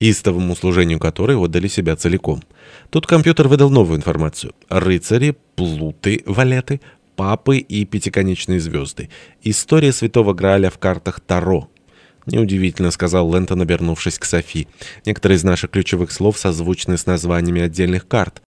истовому служению которой отдали себя целиком. Тут компьютер выдал новую информацию. Рыцари, плуты, валеты, папы и пятиконечные звезды. История святого Грааля в картах Таро. «Неудивительно», — сказал Лэнтон, обернувшись к Софи. «Некоторые из наших ключевых слов созвучны с названиями отдельных карт.